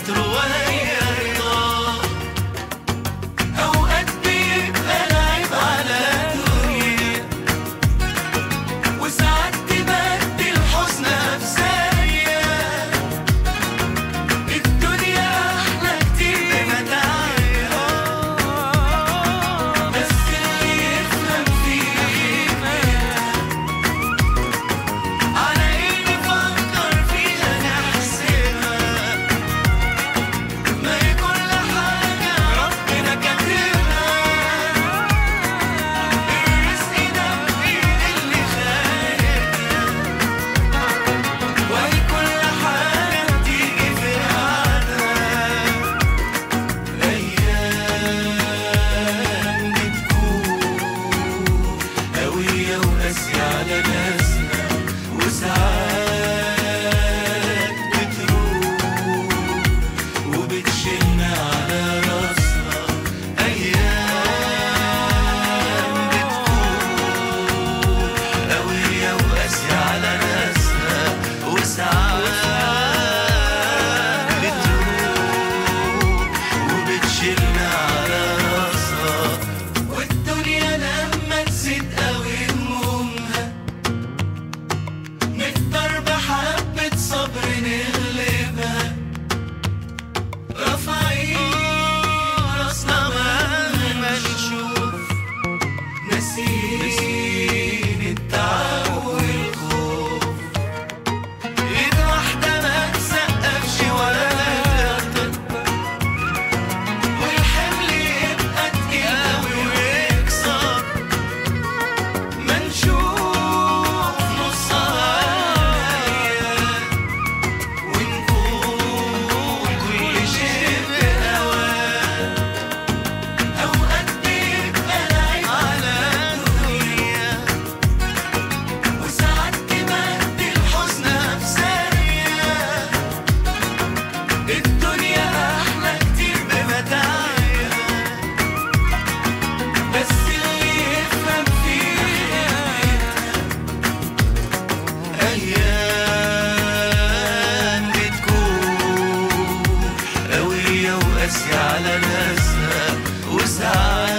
ستروي ويا ونسي على ناس على ناسها وسعادة